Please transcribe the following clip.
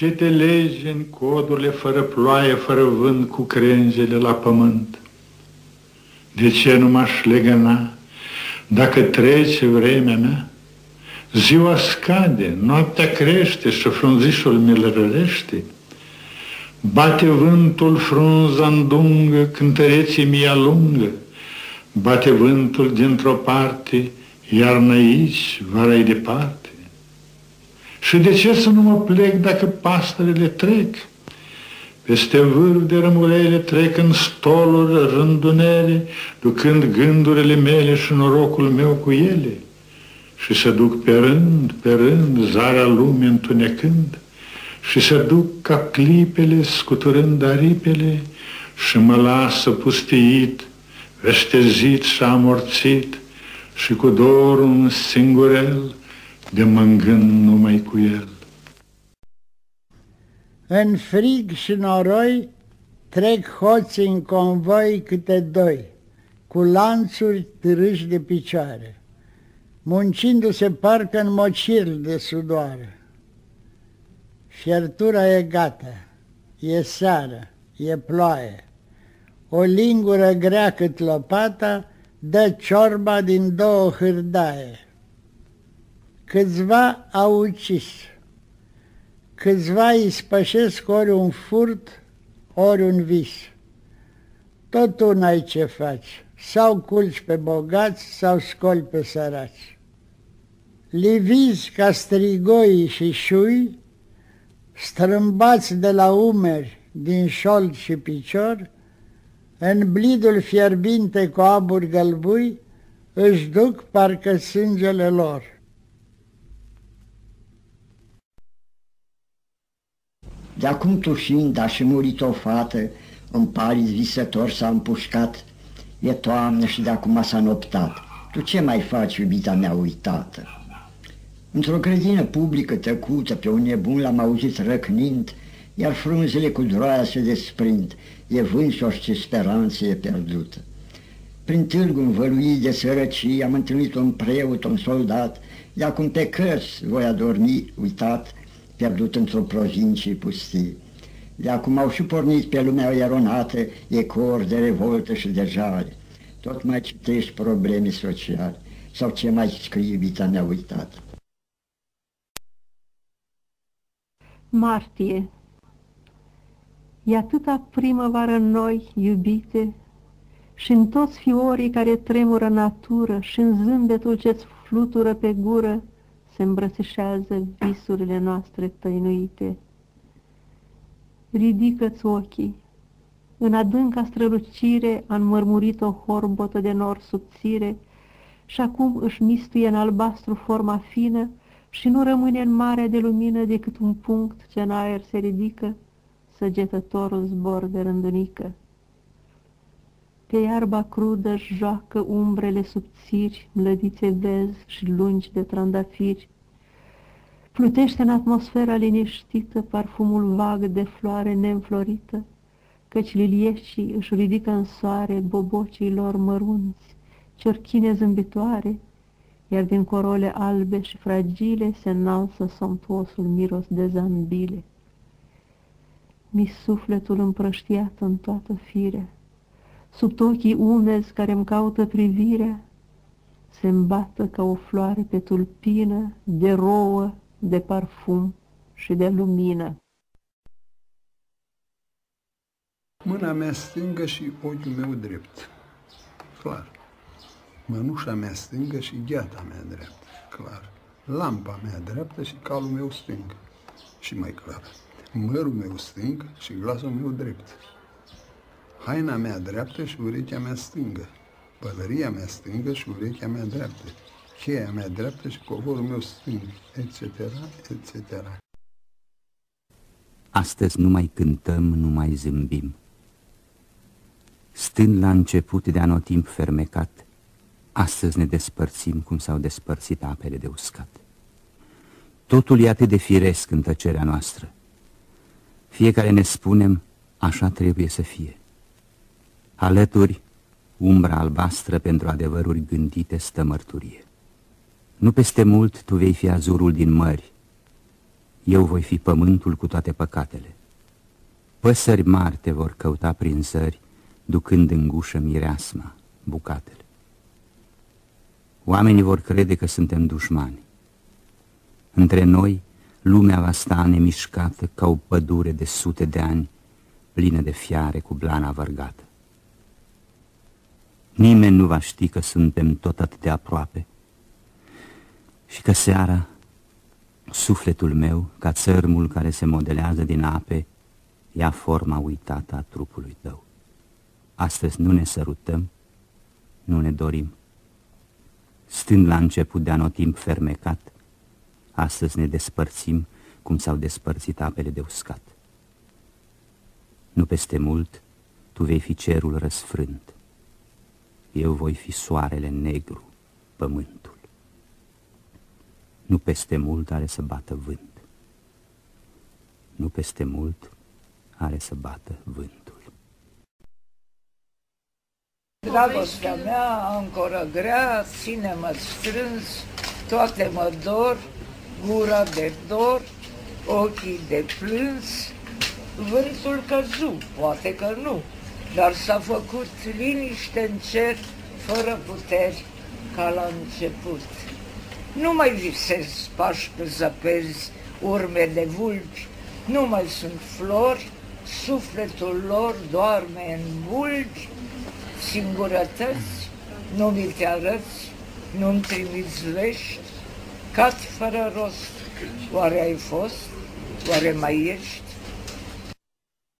Ce te legi în codurile fără ploaie, fără vânt, cu crengele la pământ? De ce nu m-aș legăna dacă trece vremea mea? Ziua scade, noaptea crește și frunzișul mi-l rărește. Bate vântul frunza îndungă, cântăreții mi alungă. Bate vântul dintr-o parte, iarna aici, vara departe. Și de ce să nu mă plec dacă pastorele trec? Peste vârf de rămurele trec în stoluri rândunele, ducând gândurile mele și norocul meu cu ele. Și să duc pe rând, pe rând, zarea lumii întunecând, și să duc ca clipele scuturând aripele și mă lasă pustiit, veștezit și amorțit și cu dorul un singurel, de mângând numai cu el. În frig și noroi trec hoții în convoi câte doi, cu lanțuri târâși de picioare, muncindu-se parcă în mocil de sudoare. Fiertura e gata, e seară, e ploaie, o lingură grea cât lopata dă ciorba din două hârdaie. Câțiva au ucis, câțiva îi spășesc ori un furt, ori un vis. Tot tu n-ai ce faci, sau culci pe bogați, sau scoli pe săraci. Livizi ca strigoi și șui, strâmbați de la umeri, din șold și picior, în blidul fierbinte cu aburi gălbui, își duc parcă sângele lor. De acum tușind a și murit o fată, în paliți visător s-a împușcat, e toamnă și de acum s-a noptat. Tu ce mai faci, iubita mea uitată? Într-o grădină publică tăcută, pe un nebun l-am auzit răcnind, iar frunzele cu droaia se desprind, e vânt și orice speranță e pierdută. Prin târgul învăluit de sărăcie am întâlnit un preot, un soldat, de acum pe cărți voi adormi uitat, pierdut într-o provincie pustie. De acum au și pornit pe lumea eronată ecouri de revoltă și de jale. Tot mai citești probleme sociale sau ce mai scrie iubita mea uitată. Martie E atâta primăvară în noi, iubite, și în toți fiorii care tremură natură și în zâmbetul ce-ți flutură pe gură, se îmbrățișează visurile noastre tăinuite. Ridică-ți ochii, în adânca strălucire a înmărmurit o horbotă de nor subțire și acum își mistuie în albastru forma fină și nu rămâne în mare de lumină decât un punct ce în aer se ridică, săgetătorul zbor de rândunică. Pe iarba crudă joacă umbrele subțiri, mlădițe vezi și lungi de trandafiri. Plutește în atmosfera liniștită parfumul vag de floare neînflorită, căci lilieșii își ridică în soare bobocii lor mărunți, ciorchine zâmbitoare, iar din corole albe și fragile se înalță somptuosul miros de zambile. Mi sufletul împrăștiat în toată firea, sub ochii umezi care îmi caută privirea, se îmbată ca o floare pe tulpină, de rouă, de parfum și de lumină. Mâna mea stângă și ochiul meu drept. Clar. Mănușa mea stângă și gheata mea dreaptă. Clar. Lampa mea dreaptă și calul meu stâng. Și mai clar. Mărul meu stâng și glasul meu drept haina mea dreaptă și urechea mea stângă, pălăria mea stângă și urechea mea dreaptă, cheia mea dreaptă și covorul meu stâng, etc., etc. Astăzi nu mai cântăm, nu mai zâmbim. Stând la început de anotimp fermecat, astăzi ne despărțim cum s-au despărțit apele de uscat. Totul e atât de firesc în tăcerea noastră. Fiecare ne spunem, așa trebuie să fie. Alături, umbra albastră pentru adevăruri gândite stă mărturie. Nu peste mult tu vei fi azurul din mări, Eu voi fi pământul cu toate păcatele. Păsări mari te vor căuta prin zări, ducând în gușă mireasma, bucatele. Oamenii vor crede că suntem dușmani. Între noi, lumea va sta nemișcată ca o pădure de sute de ani, plină de fiare cu blana vărgată. Nimeni nu va ști că suntem tot atât de aproape și că seara sufletul meu, ca țărmul care se modelează din ape, ia forma uitată a trupului tău. Astăzi nu ne sărutăm, nu ne dorim. Stând la început de anotimp fermecat, astăzi ne despărțim cum s-au despărțit apele de uscat. Nu peste mult, tu vei fi cerul răsfrânt. Eu voi fi soarele negru, pământul. Nu peste mult are să bată vânt. Nu peste mult are să bată vântul. Dragostea mea, ancoră grea, ține-mă strâns, toate mă dor, gura de dor, ochii de plâns, vântul căzu, poate că nu, dar s-a făcut liniște în cer, fără puteri, ca la început. Nu mai visez pași pe zăpezi, urme de vulpi, nu mai sunt flori, sufletul lor doarme în bulbi, singurătăți, nu mi te arăți, nu-mi trimiți vești, cat fără rost, oare ai fost, oare mai ești?